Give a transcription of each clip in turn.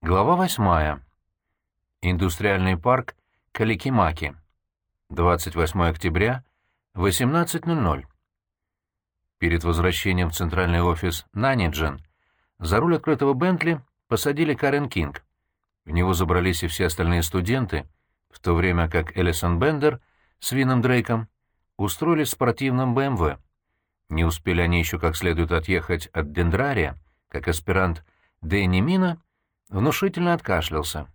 Глава восьмая. Индустриальный парк Каликимаки. 28 октября, 18.00. Перед возвращением в центральный офис Наниджен за руль открытого Бентли посадили Карен Кинг. В него забрались и все остальные студенты, в то время как Элисон Бендер с Вином Дрейком устроились в спортивном БМВ. Не успели они еще как следует отъехать от Дендрария, как аспирант Дэнни Мина внушительно откашлялся.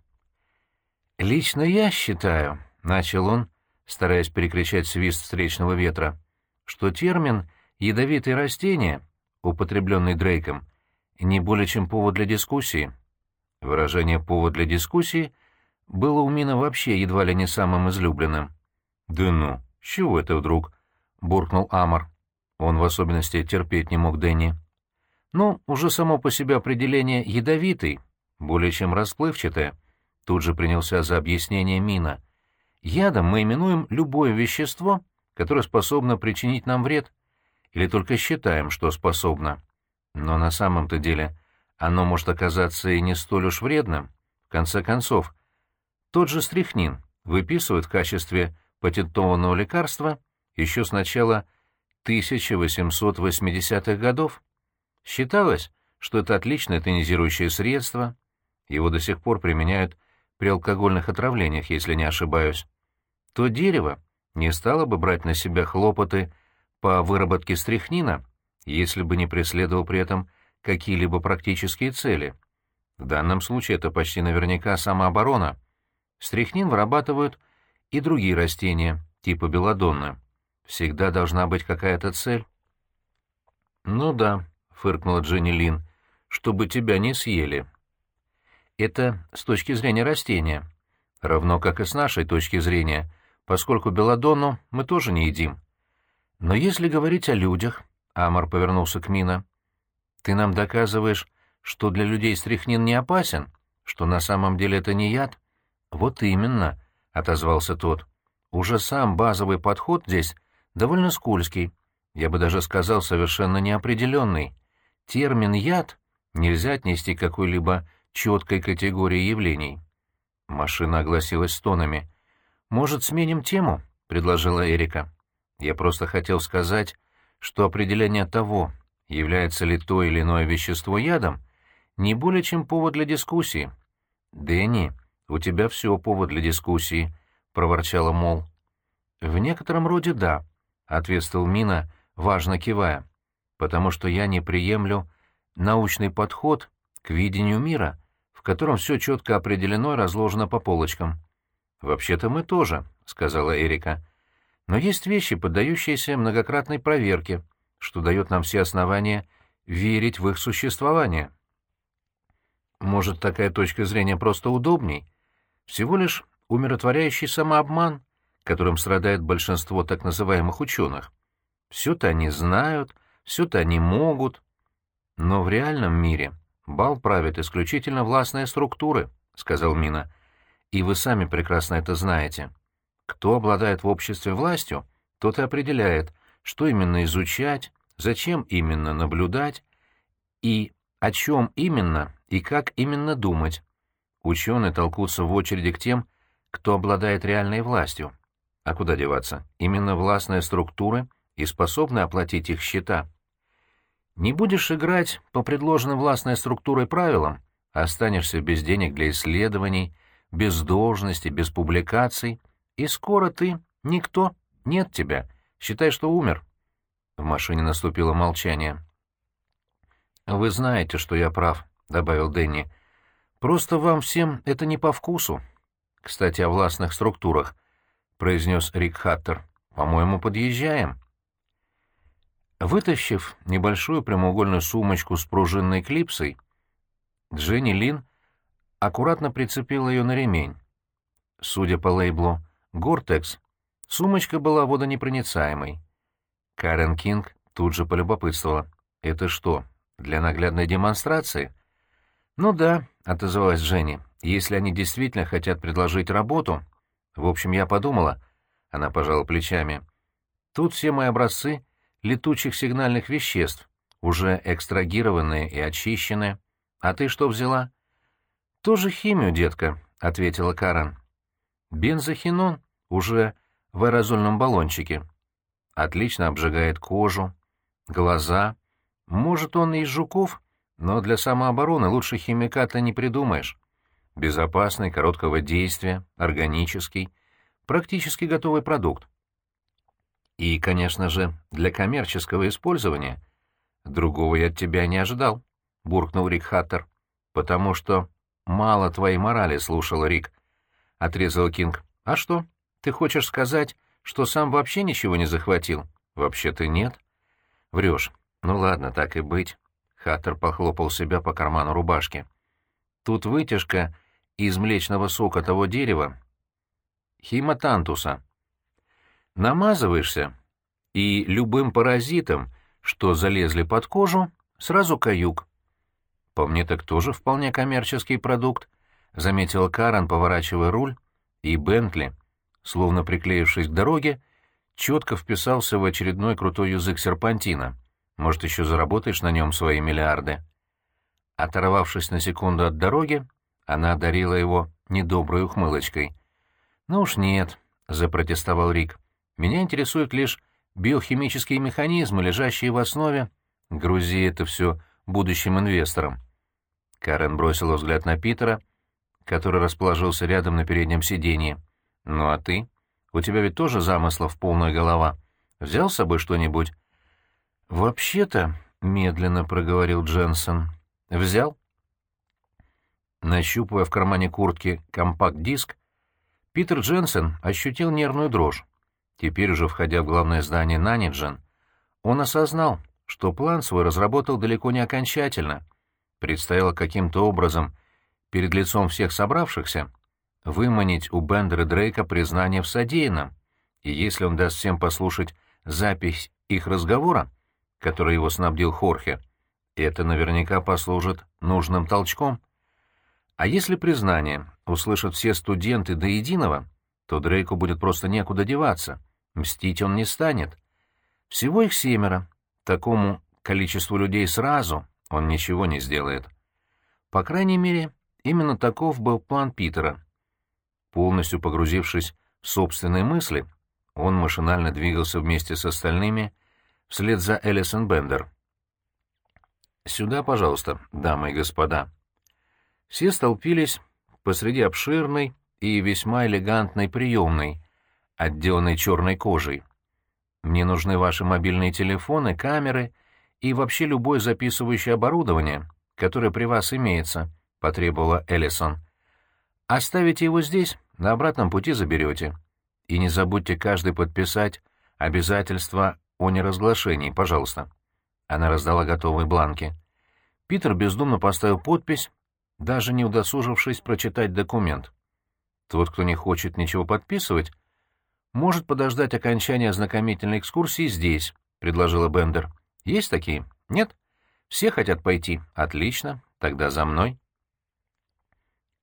«Лично я считаю», — начал он, стараясь перекричать свист встречного ветра, что термин «ядовитые растения», употребленный Дрейком, не более чем повод для дискуссии. Выражение «повод для дискуссии» было у Мина вообще едва ли не самым излюбленным. «Да ну, с чего это вдруг?» — буркнул Амор. Он в особенности терпеть не мог Дэнни. «Ну, уже само по себе определение «ядовитый» более чем расплывчатое. Тут же принялся за объяснение Мина. Ядом мы именуем любое вещество, которое способно причинить нам вред, или только считаем, что способно. Но на самом-то деле оно может оказаться и не столь уж вредным. В конце концов, тот же стрихнин выписывают в качестве патентованного лекарства еще с начала 1880-х годов. Считалось, что это отличное тонизирующее средство, его до сих пор применяют при алкогольных отравлениях, если не ошибаюсь. То дерево не стало бы брать на себя хлопоты по выработке стрихнина, если бы не преследовал при этом какие-либо практические цели. В данном случае это почти наверняка самооборона. Стрихнин вырабатывают и другие растения, типа белодонны. Всегда должна быть какая-то цель. «Ну да», — фыркнула Дженни Лин, — «чтобы тебя не съели». Это с точки зрения растения, равно как и с нашей точки зрения, поскольку белладонну мы тоже не едим. Но если говорить о людях, Амар повернулся к Мина, ты нам доказываешь, что для людей стрихнин не опасен, что на самом деле это не яд? Вот именно, — отозвался тот. Уже сам базовый подход здесь довольно скользкий, я бы даже сказал, совершенно неопределенный. Термин «яд» нельзя отнести к какой-либо четкой категории явлений. Машина огласилась стонами. «Может, сменим тему?» — предложила Эрика. «Я просто хотел сказать, что определение того, является ли то или иное вещество ядом, не более чем повод для дискуссии». «Дэнни, у тебя все повод для дискуссии», — проворчала Мол. «В некотором роде да», — ответствовал Мина, важно кивая, «потому что я не приемлю научный подход к видению мира, котором все четко определено и разложено по полочкам. «Вообще-то мы тоже», — сказала Эрика. «Но есть вещи, поддающиеся многократной проверке, что дает нам все основания верить в их существование». Может, такая точка зрения просто удобней? Всего лишь умиротворяющий самообман, которым страдает большинство так называемых ученых. Все-то они знают, все-то они могут. Но в реальном мире «Бал правят исключительно властные структуры», — сказал Мина. «И вы сами прекрасно это знаете. Кто обладает в обществе властью, тот и определяет, что именно изучать, зачем именно наблюдать и о чем именно и как именно думать. Ученые толкутся в очереди к тем, кто обладает реальной властью. А куда деваться? Именно властные структуры и способны оплатить их счета. Не будешь играть по предложенным властной структурой правилам, останешься без денег для исследований, без должности, без публикаций, и скоро ты — никто, нет тебя, считай, что умер. В машине наступило молчание. «Вы знаете, что я прав», — добавил Дэнни. «Просто вам всем это не по вкусу». «Кстати, о властных структурах», — произнес Рик Хаттер. «По-моему, подъезжаем». Вытащив небольшую прямоугольную сумочку с пружинной клипсой, Дженни Лин аккуратно прицепила ее на ремень. Судя по лейблу «Гортекс», сумочка была водонепроницаемой. Карен Кинг тут же полюбопытствовала. «Это что, для наглядной демонстрации?» «Ну да», — отозвалась Дженни, — «если они действительно хотят предложить работу...» «В общем, я подумала...» — она пожала плечами. «Тут все мои образцы летучих сигнальных веществ, уже экстрагированные и очищенные. А ты что взяла? «Тоже химию, детка», — ответила Карен. «Бензохинон уже в аэрозольном баллончике. Отлично обжигает кожу, глаза. Может, он из жуков, но для самообороны лучше химиката не придумаешь. Безопасный, короткого действия, органический, практически готовый продукт. И, конечно же, для коммерческого использования. Другого я от тебя не ожидал, — буркнул Рик Хаттер. Потому что мало твоей морали слушал Рик, — отрезал Кинг. А что, ты хочешь сказать, что сам вообще ничего не захватил? Вообще-то нет. Врешь. Ну ладно, так и быть. Хаттер похлопал себя по карману рубашки. Тут вытяжка из млечного сока того дерева, химатантуса. Намазываешься, и любым паразитам, что залезли под кожу, сразу каюк. По мне так тоже вполне коммерческий продукт, — заметила Карен, поворачивая руль, и Бентли, словно приклеившись к дороге, четко вписался в очередной крутой язык серпантина. Может, еще заработаешь на нем свои миллиарды. Оторвавшись на секунду от дороги, она одарила его недоброй ухмылочкой. «Ну уж нет», — запротестовал Рик. «Меня интересуют лишь биохимические механизмы, лежащие в основе. Грузи это все будущим инвесторам». Карен бросила взгляд на Питера, который расположился рядом на переднем сиденье. «Ну а ты? У тебя ведь тоже замыслов полная голова. Взял с собой что-нибудь?» «Вообще-то», — медленно проговорил Дженсен, — «взял?» Нащупывая в кармане куртки компакт-диск, Питер Дженсен ощутил нервную дрожь. Теперь уже входя в главное здание Наниджен, он осознал, что план свой разработал далеко не окончательно. Предстояло каким-то образом, перед лицом всех собравшихся, выманить у Бендера Дрейка признание в содеянном, и если он даст всем послушать запись их разговора, который его снабдил Хорхе, это наверняка послужит нужным толчком. А если признание услышат все студенты до единого, то Дрейку будет просто некуда деваться, мстить он не станет. Всего их семеро, такому количеству людей сразу он ничего не сделает. По крайней мере, именно таков был план Питера. Полностью погрузившись в собственные мысли, он машинально двигался вместе с остальными вслед за Элисон Бендер. «Сюда, пожалуйста, дамы и господа», все столпились посреди обширной и весьма элегантной приемной, отделанной черной кожей. Мне нужны ваши мобильные телефоны, камеры и вообще любое записывающее оборудование, которое при вас имеется, — потребовала Эллисон. Оставите его здесь, на обратном пути заберете. И не забудьте каждый подписать обязательства о неразглашении, пожалуйста. Она раздала готовые бланки. Питер бездумно поставил подпись даже не удосужившись прочитать документ. Тот, кто не хочет ничего подписывать, может подождать окончания ознакомительной экскурсии здесь, — предложила Бендер. Есть такие? Нет? Все хотят пойти. Отлично. Тогда за мной.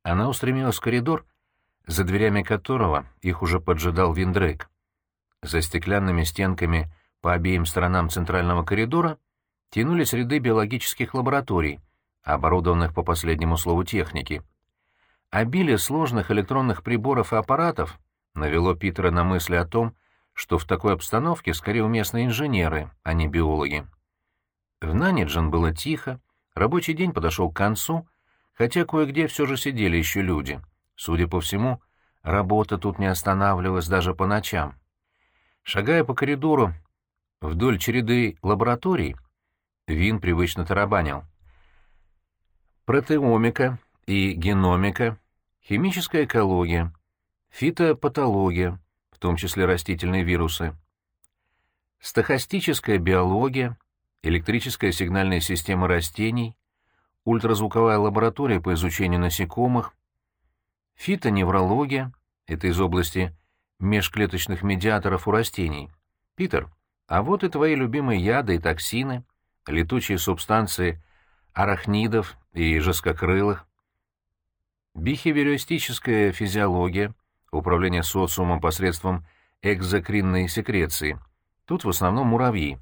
Она устремилась в коридор, за дверями которого их уже поджидал Виндрейк. За стеклянными стенками по обеим сторонам центрального коридора тянулись ряды биологических лабораторий — оборудованных по последнему слову техники. Обилие сложных электронных приборов и аппаратов навело Питера на мысли о том, что в такой обстановке скорее уместны инженеры, а не биологи. В Наниджен было тихо, рабочий день подошел к концу, хотя кое-где все же сидели еще люди. Судя по всему, работа тут не останавливалась даже по ночам. Шагая по коридору вдоль череды лабораторий, Вин привычно тарабанил протеомика и геномика, химическая экология, фитопатология, в том числе растительные вирусы, стохастическая биология, электрическая сигнальная система растений, ультразвуковая лаборатория по изучению насекомых, фитоневрология, это из области межклеточных медиаторов у растений. Питер, а вот и твои любимые яды и токсины, летучие субстанции арахнидов и жесткокрылых, бихевиористическая физиология, управление социумом посредством экзокринной секреции. Тут в основном муравьи.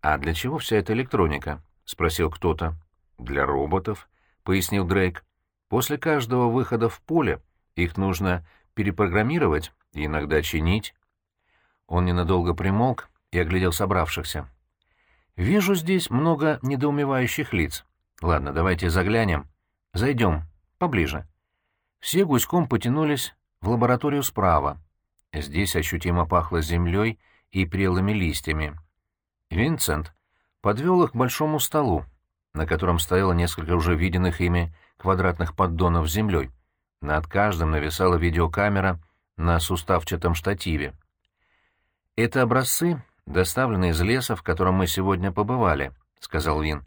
«А для чего вся эта электроника?» — спросил кто-то. «Для роботов», — пояснил Дрейк. После каждого выхода в поле их нужно перепрограммировать и иногда чинить. Он ненадолго примолк и оглядел собравшихся. «Вижу здесь много недоумевающих лиц. Ладно, давайте заглянем. Зайдем. Поближе». Все гуськом потянулись в лабораторию справа. Здесь ощутимо пахло землей и прелыми листьями. Винсент подвел их к большому столу, на котором стояло несколько уже виденных ими квадратных поддонов с землей. Над каждым нависала видеокамера на суставчатом штативе. «Это образцы, доставленные из леса, в котором мы сегодня побывали», — сказал Вин.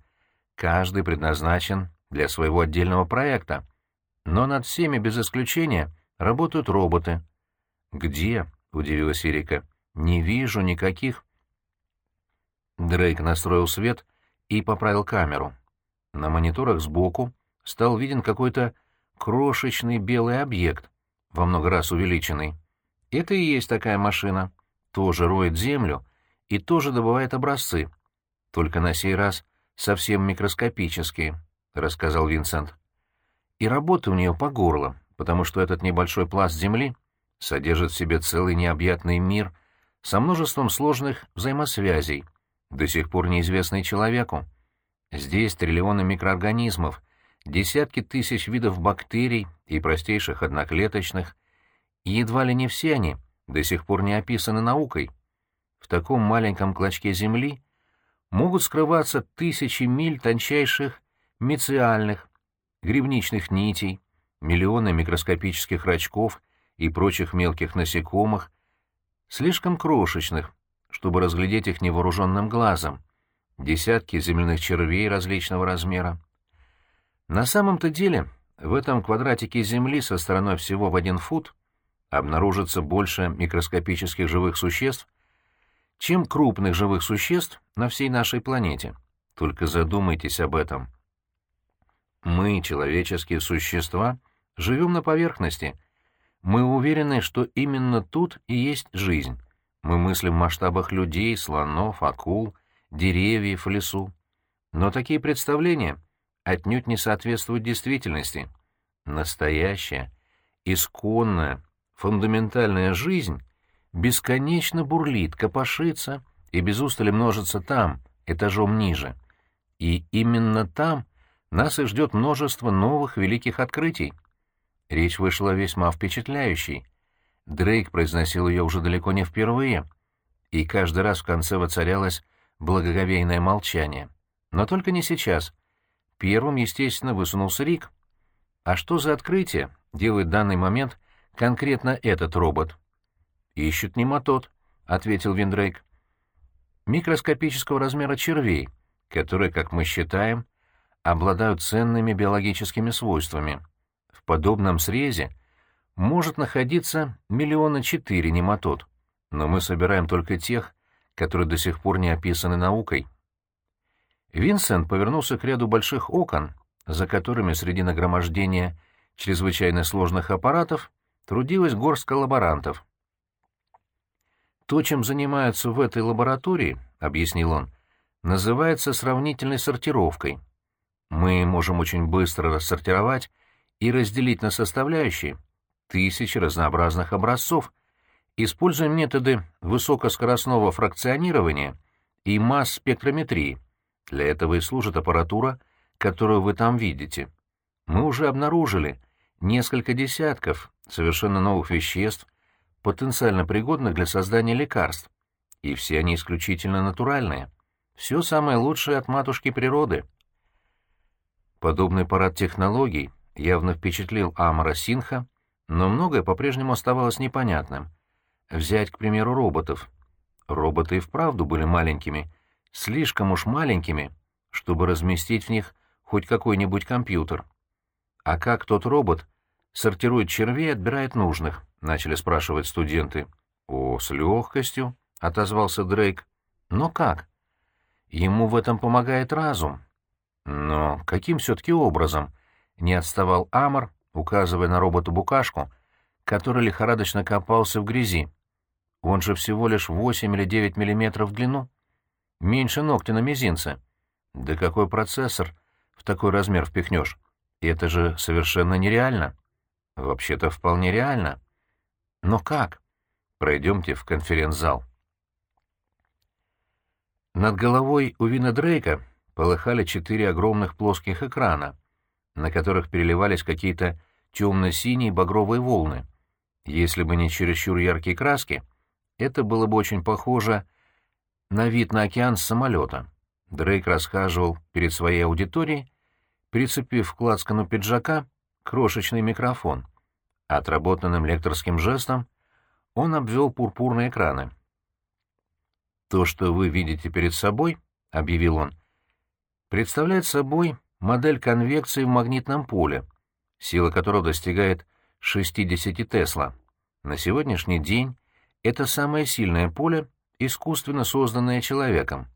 «Каждый предназначен для своего отдельного проекта. Но над всеми, без исключения, работают роботы». «Где?» — удивилась Эрика. «Не вижу никаких...» Дрейк настроил свет и поправил камеру. На мониторах сбоку стал виден какой-то крошечный белый объект, во много раз увеличенный. Это и есть такая машина. Тоже роет землю и тоже добывает образцы. Только на сей раз совсем микроскопические, — рассказал Винсент. И работа у нее по горло, потому что этот небольшой пласт земли содержит в себе целый необъятный мир со множеством сложных взаимосвязей, до сих пор неизвестный человеку. Здесь триллионы микроорганизмов, десятки тысяч видов бактерий и простейших одноклеточных, и едва ли не все они до сих пор не описаны наукой. В таком маленьком клочке Земли могут скрываться тысячи миль тончайших мициальных, грибничных нитей, миллионы микроскопических рачков и прочих мелких насекомых, слишком крошечных, чтобы разглядеть их невооруженным глазом, десятки земляных червей различного размера. На самом-то деле в этом квадратике Земли со стороной всего в один фут обнаружится больше микроскопических живых существ, чем крупных живых существ на всей нашей планете. Только задумайтесь об этом. Мы, человеческие существа, живем на поверхности. Мы уверены, что именно тут и есть жизнь. Мы мыслим в масштабах людей, слонов, акул, деревьев в лесу. Но такие представления отнюдь не соответствуют действительности. Настоящая, исконная, фундаментальная жизнь бесконечно бурлит, копошится и без устали множится там, этажом ниже. И именно там нас и ждет множество новых великих открытий. Речь вышла весьма впечатляющей. Дрейк произносил ее уже далеко не впервые, и каждый раз в конце воцарялось благоговейное молчание. Но только не сейчас. Первым, естественно, высунулся Рик. А что за открытие делает в данный момент конкретно этот робот? «Ищут нематод», — ответил Виндрейк. «Микроскопического размера червей, которые, как мы считаем, обладают ценными биологическими свойствами. В подобном срезе может находиться миллиона четыре нематод, но мы собираем только тех, которые до сих пор не описаны наукой. Винсент повернулся к ряду больших окон, за которыми среди нагромождения чрезвычайно сложных аппаратов трудилась горстка лаборантов. «То, чем занимаются в этой лаборатории, — объяснил он, — называется сравнительной сортировкой. Мы можем очень быстро рассортировать и разделить на составляющие тысячи разнообразных образцов, используем методы высокоскоростного фракционирования и масс-спектрометрии. Для этого и служит аппаратура, которую вы там видите. Мы уже обнаружили несколько десятков совершенно новых веществ, потенциально пригодных для создания лекарств, и все они исключительно натуральные. Все самое лучшее от матушки природы. Подобный парад технологий явно впечатлил Амара Синха, но многое по-прежнему оставалось непонятным. Взять, к примеру, роботов. Роботы и вправду были маленькими, слишком уж маленькими, чтобы разместить в них хоть какой-нибудь компьютер. А как тот робот сортирует червей и отбирает нужных? Начали спрашивать студенты. О, с легкостью, отозвался Дрейк. Но как? Ему в этом помогает разум. Но каким все-таки образом? Не отставал Амор, указывая на робота-букашку, который лихорадочно копался в грязи. Он же всего лишь 8 или 9 миллиметров в длину. Меньше ногтя на мизинце. Да какой процессор в такой размер впихнешь? Это же совершенно нереально. Вообще-то вполне реально. Но как? Пройдемте в конференц-зал. Над головой у Вина Дрейка полыхали четыре огромных плоских экрана, на которых переливались какие-то темно-синие багровые волны. Если бы не чересчур яркие краски, это было бы очень похоже на вид на океан с самолета. Дрейк расхаживал перед своей аудиторией, прицепив к лацкану пиджака крошечный микрофон. Отработанным лекторским жестом он обвел пурпурные экраны. «То, что вы видите перед собой, — объявил он, — представляет собой модель конвекции в магнитном поле, сила которого достигает 60 Тесла. На сегодняшний день это самое сильное поле, искусственно созданное человеком.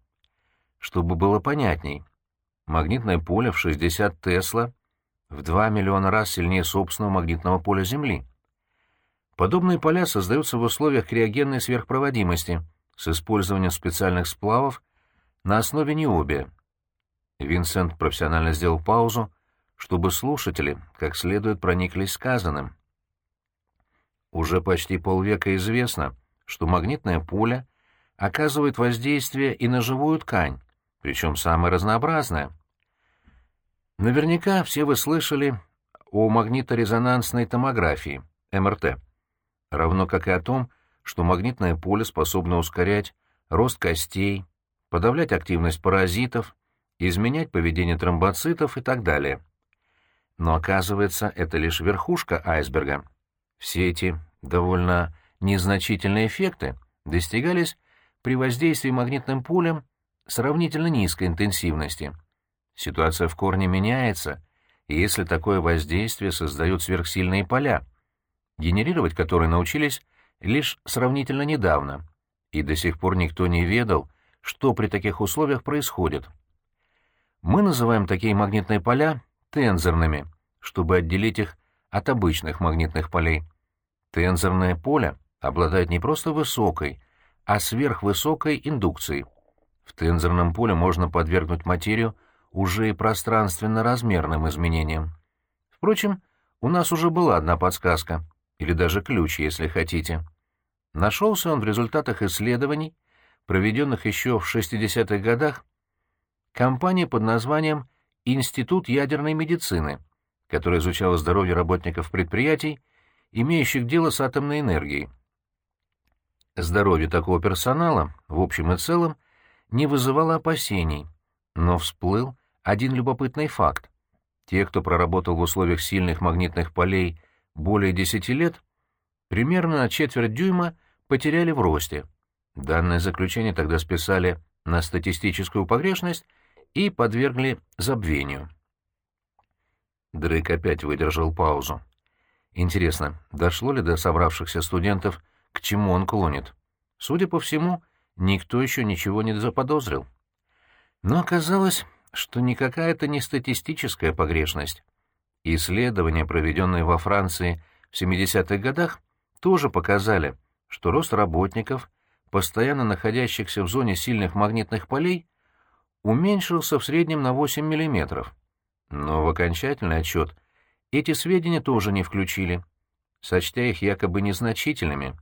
Чтобы было понятней, магнитное поле в 60 Тесла в 2 миллиона раз сильнее собственного магнитного поля Земли. Подобные поля создаются в условиях криогенной сверхпроводимости с использованием специальных сплавов на основе необия. Винсент профессионально сделал паузу, чтобы слушатели как следует прониклись сказанным. Уже почти полвека известно, что магнитное поле оказывает воздействие и на живую ткань, причем самое разнообразное. Наверняка все вы слышали о магниторезонансной томографии, МРТ, равно как и о том, что магнитное поле способно ускорять рост костей, подавлять активность паразитов, изменять поведение тромбоцитов и так далее. Но оказывается, это лишь верхушка айсберга. Все эти довольно незначительные эффекты достигались при воздействии магнитным полем сравнительно низкой интенсивности. Ситуация в корне меняется, если такое воздействие создают сверхсильные поля, генерировать которые научились лишь сравнительно недавно, и до сих пор никто не ведал, что при таких условиях происходит. Мы называем такие магнитные поля тензорными, чтобы отделить их от обычных магнитных полей. Тензорное поле обладает не просто высокой, а сверхвысокой индукцией. В тензорном поле можно подвергнуть материю уже и пространственно-размерным изменениям. Впрочем, у нас уже была одна подсказка, или даже ключ, если хотите. Нашелся он в результатах исследований, проведенных еще в 60-х годах, компания под названием «Институт ядерной медицины», которая изучала здоровье работников предприятий, имеющих дело с атомной энергией. Здоровье такого персонала, в общем и целом, не вызывало опасений, но всплыл один любопытный факт. Те, кто проработал в условиях сильных магнитных полей более 10 лет, примерно четверть дюйма потеряли в росте. Данное заключение тогда списали на статистическую погрешность и подвергли забвению. Дрейк опять выдержал паузу. Интересно, дошло ли до собравшихся студентов, к чему он клонит. Судя по всему, никто еще ничего не заподозрил. Но оказалось, что никакая это не статистическая погрешность. Исследования, проведенные во Франции в 70-х годах, тоже показали, что рост работников, постоянно находящихся в зоне сильных магнитных полей, уменьшился в среднем на 8 мм. Но в окончательный отчет эти сведения тоже не включили, сочтя их якобы незначительными.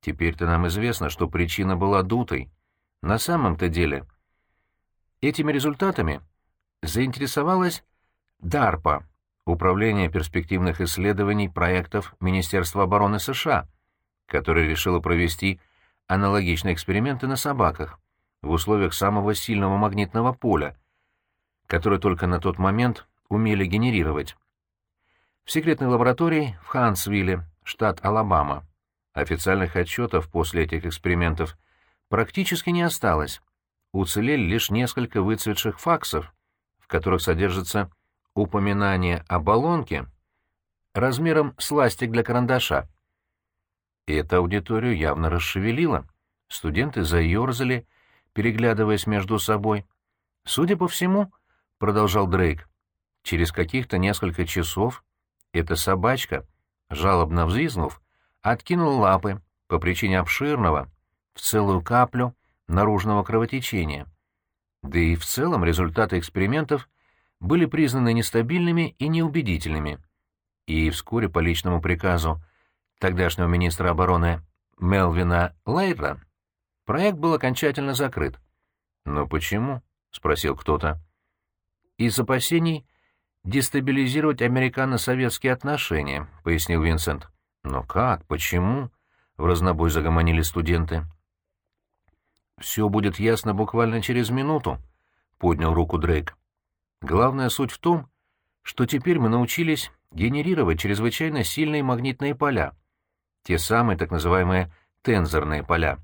Теперь-то нам известно, что причина была дутой. На самом-то деле этими результатами заинтересовалась DARPA, Управление перспективных исследований проектов Министерства обороны США, которое решило провести аналогичные эксперименты на собаках в условиях самого сильного магнитного поля, которое только на тот момент умели генерировать в секретной лаборатории в Хансвилле, штат Алабама. Официальных отчетов после этих экспериментов практически не осталось. Уцелели лишь несколько выцветших факсов, в которых содержится упоминание о баллонке размером с ластик для карандаша. Эта аудиторию явно расшевелила. Студенты заерзали, переглядываясь между собой. «Судя по всему», — продолжал Дрейк, — «через каких-то несколько часов эта собачка, жалобно взвизгнув, откинула лапы по причине обширного, в целую каплю, наружного кровотечения. Да и в целом результаты экспериментов были признаны нестабильными и неубедительными. И вскоре по личному приказу тогдашнего министра обороны Мелвина Лейра проект был окончательно закрыт. «Но почему?» — спросил кто-то. «Из опасений дестабилизировать американо-советские отношения», — пояснил Винсент. «Но как? Почему?» — в разнобой загомонили студенты. «Все будет ясно буквально через минуту», — поднял руку Дрейк. «Главная суть в том, что теперь мы научились генерировать чрезвычайно сильные магнитные поля, те самые так называемые тензорные поля.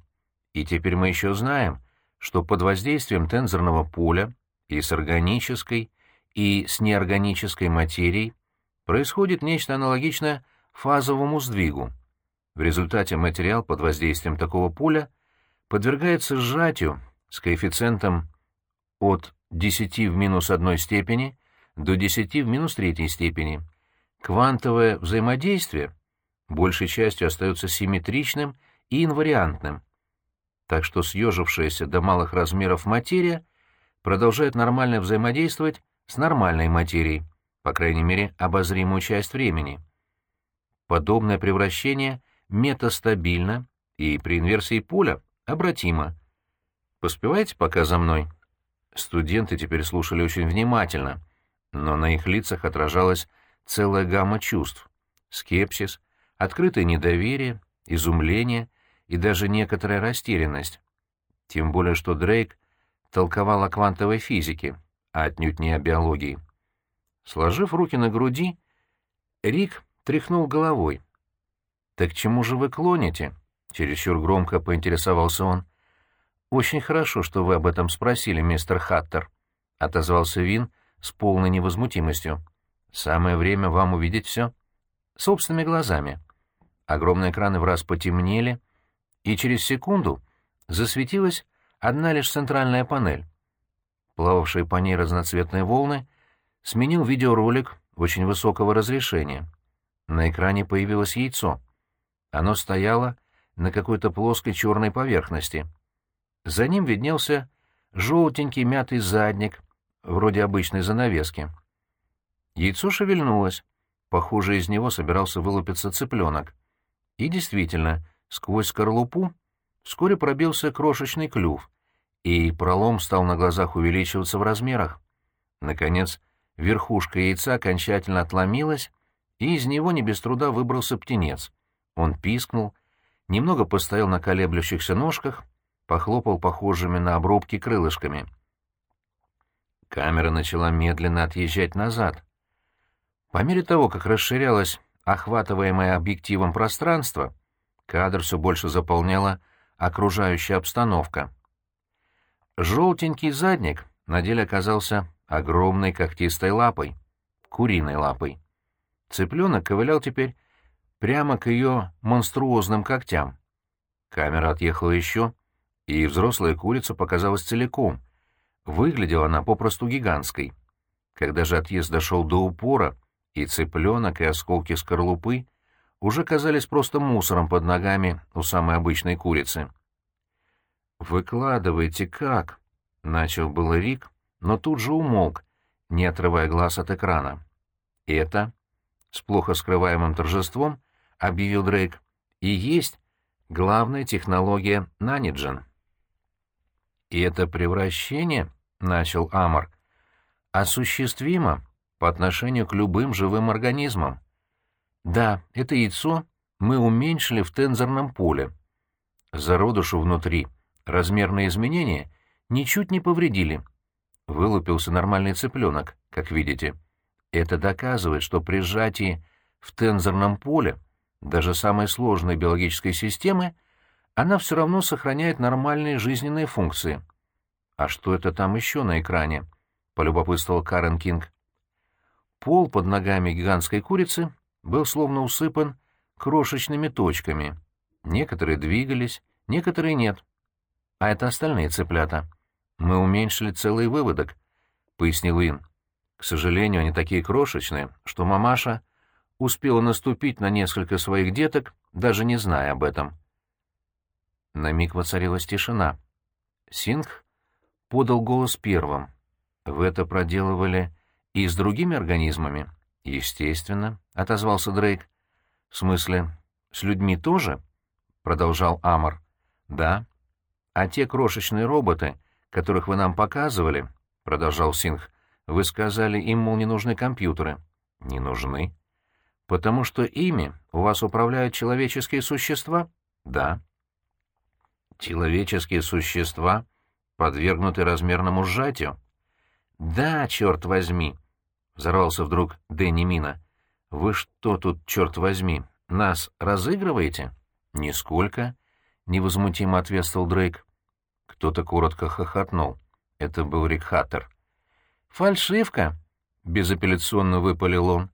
И теперь мы еще знаем, что под воздействием тензорного поля и с органической, и с неорганической материей происходит нечто аналогичное фазовому сдвигу. В результате материал под воздействием такого поля подвергается сжатию с коэффициентом от 10 в минус одной степени до 10 в минус третьей степени. Квантовое взаимодействие большей частью остается симметричным и инвариантным, так что съежившаяся до малых размеров материя продолжает нормально взаимодействовать с нормальной материей, по крайней мере, обозримую часть времени. Подобное превращение метастабильно и при инверсии поля обратимо. Поспевайте пока за мной. Студенты теперь слушали очень внимательно, но на их лицах отражалась целая гамма чувств. Скепсис, открытое недоверие, изумление и даже некоторая растерянность. Тем более, что Дрейк толковал о квантовой физике, а отнюдь не о биологии. Сложив руки на груди, Рик тряхнул головой. «Так чему же вы клоните?» — чересчур громко поинтересовался он. «Очень хорошо, что вы об этом спросили, мистер Хаттер», — отозвался Вин с полной невозмутимостью. «Самое время вам увидеть все собственными глазами». Огромные экраны в раз потемнели, и через секунду засветилась одна лишь центральная панель. Плававшие по ней разноцветные волны сменил видеоролик очень высокого разрешения. На экране появилось яйцо — оно стояло на какой-то плоской черной поверхности. За ним виднелся желтенький мятый задник, вроде обычной занавески. Яйцо шевельнулось. Похоже, из него собирался вылупиться цыпленок. И действительно, сквозь скорлупу вскоре пробился крошечный клюв, и пролом стал на глазах увеличиваться в размерах. Наконец, верхушка яйца окончательно отломилась, и из него не без труда выбрался птенец. Он пискнул, немного постоял на колеблющихся ножках, похлопал похожими на обрубки крылышками. Камера начала медленно отъезжать назад. По мере того, как расширялось охватываемое объективом пространство, кадр все больше заполняла окружающая обстановка. Желтенький задник на деле оказался огромной когтистой лапой, куриной лапой. Цыпленок ковылял теперь прямо к ее монструозным когтям. Камера отъехала еще, и взрослая курица показалась целиком. Выглядела она попросту гигантской. Когда же отъезд дошел до упора, и цыпленок, и осколки скорлупы уже казались просто мусором под ногами у самой обычной курицы. «Выкладывайте как?» — начал было Рик, но тут же умолк, не отрывая глаз от экрана. «Это...» — с плохо скрываемым торжеством — объявил Дрейк, — и есть главная технология Наниджен. «И это превращение, — начал Амор, — осуществимо по отношению к любым живым организмам. Да, это яйцо мы уменьшили в тензорном поле. Зародышу внутри размерные изменения ничуть не повредили. Вылупился нормальный цыпленок, как видите. Это доказывает, что при сжатии в тензорном поле даже самой сложной биологической системы, она все равно сохраняет нормальные жизненные функции. «А что это там еще на экране?» — полюбопытствовал Карен Кинг. Пол под ногами гигантской курицы был словно усыпан крошечными точками. Некоторые двигались, некоторые нет. А это остальные цыплята. Мы уменьшили целый выводок, — пояснил Ин. К сожалению, они такие крошечные, что мамаша успела наступить на несколько своих деток, даже не зная об этом. На миг воцарилась тишина. Сингх подал голос первым. «Вы это проделывали И с другими организмами? Естественно, — отозвался Дрейк. В смысле, с людьми тоже? — продолжал Амор. Да. А те крошечные роботы, которых вы нам показывали, — продолжал Сингх, — вы сказали, им, мол, не нужны компьютеры. Не нужны. Потому что ими у вас управляют человеческие существа? Да. Человеческие существа подвергнуты размерному сжатию. Да, черт возьми, — взорвался вдруг Дэнни Мина. Вы что тут, черт возьми, нас разыгрываете? Нисколько, — невозмутимо ответствовал Дрейк. Кто-то коротко хохотнул. Это был Рик Хаттер. «Фальшивка!» — безапелляционно выпалил он.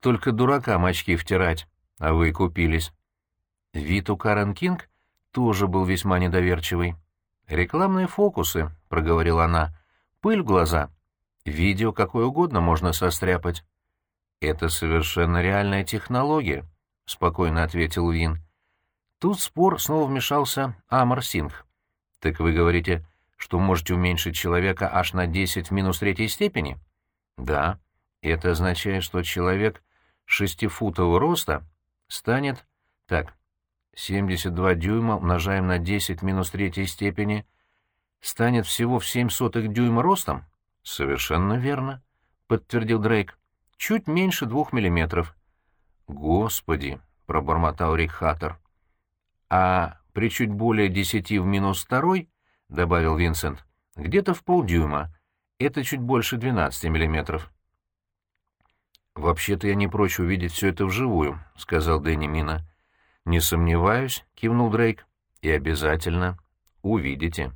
«Только дуракам очки втирать, а вы купились». Вид у Карен Кинг тоже был весьма недоверчивый. «Рекламные фокусы», — проговорила она. «Пыль в глаза. Видео какое угодно можно состряпать». «Это совершенно реальная технология», — спокойно ответил Вин. Тут спор снова вмешался Амар Сингх. «Так вы говорите, что можете уменьшить человека аж на 10 в минус третьей степени?» «Да. Это означает, что человек шестифутового роста станет... Так, 72 дюйма умножаем на 10 минус третьей степени станет всего в 7 сотых дюйма ростом? Совершенно верно, подтвердил Дрейк. Чуть меньше двух миллиметров. Господи, пробормотал Рик Хаттер. А при чуть более 10 в минус второй, добавил Винсент, где-то в полдюйма. Это чуть больше 12 миллиметров. «Вообще-то я не прочь увидеть все это вживую», — сказал Дэнни Мина. «Не сомневаюсь», — кивнул Дрейк. «И обязательно увидите».